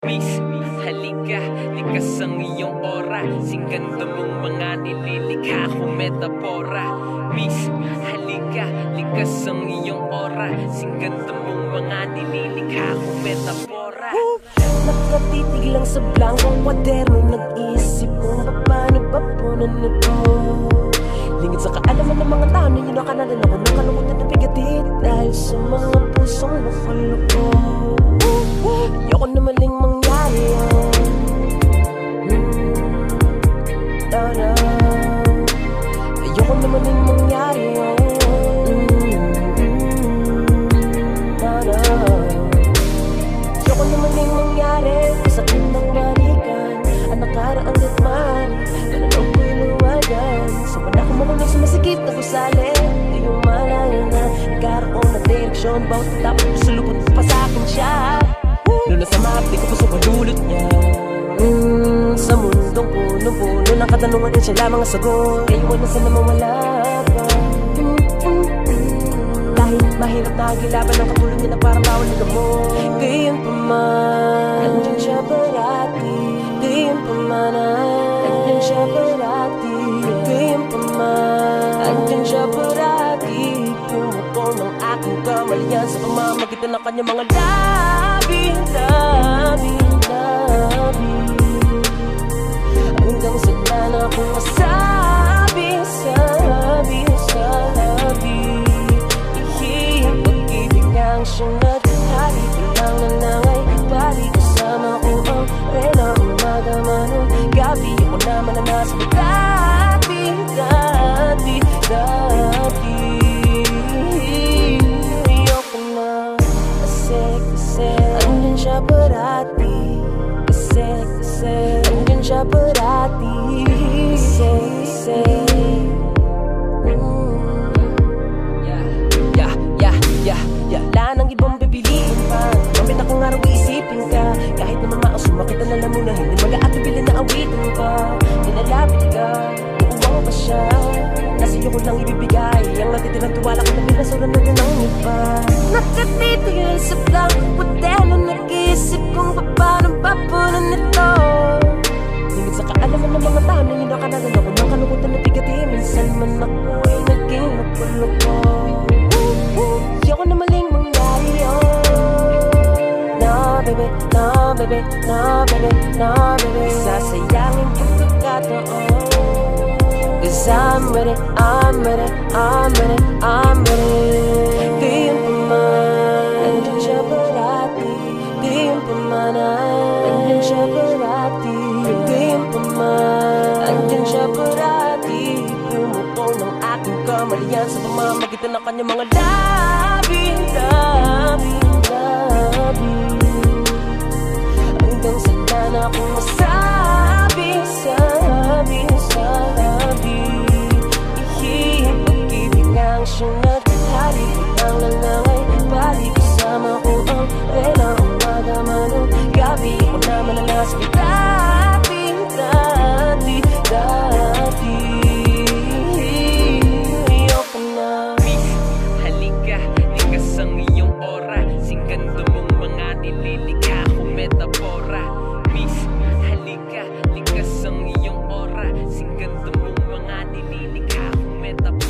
Miss, halika, likas ang iyong aura. Singganda mong mga nililikha kong metapora. Miss, halika, likas ang iyong aura. Singganda mong mga nililikha kong metapora. Nakatitig lang sa blankong kwaderno Nag-iisip kung paano papunan nito Lingid sa kaalaman ng mga tao na kanalan ako. Ng kalungkutan na bigatit Dahil sa mga pusong nakaloko Ayoko na maling mangyari yan. Hmm, no, no. Na maling mangyari yan. No. Ayoko naman din mangyari. Sa ng balikan Ang nakaraang ritman Ganun ko'y luwagan. Sa panahon mo kung sumasikip na gusali Ngayong malaya na. Nagkaroon ng direksyon Bawat tapos Nasa map, di ko pa sumadulot niya. Mm, sa mundong puno-puno ng katanungan din siya lamang ang sagot. Kayo na sana mawala pa. Mm, mm. Dahil mahirap na gilaban ng katulad niya na parang bawal na gamot. Gayon pa man Nandiyan siya ng aking kamalian Sa pamamagitan ng kanyang mga labi Labi, labi Hanggang sa na kong masabi Sabi, sabi Ihihing pag-ibig ang siyang naghari Walang nanangay Bali kasama ko ang rela Umaga man gabi Ako naman na nasa dati Dati, dati yeah, yeah, yeah Wala nang ibang pipiliin pa. Kapit akong araw iisipin ka. Kahit naman maasuma kita na lang muna. Hindi mag-aatibilin na awitin pa. Nilalapit ka, uuwang pa siya. Nasa iyo ko lang ibibigay. Ang natitirang tiwala ko na binasura na rin ang iba. Nakatitigil sa blank Puteno na lang ako ng kalungkutan na bigati Minsan man ako ay naging napuloko Ayoko na maling mangyari No baby, no baby, no baby, no baby. Sasayangin pagkakataon Cause I'm ready, I'm ready, I'm ready, I'm ready Sa pamamagitan ng kanyang mga labi Labi, 40%.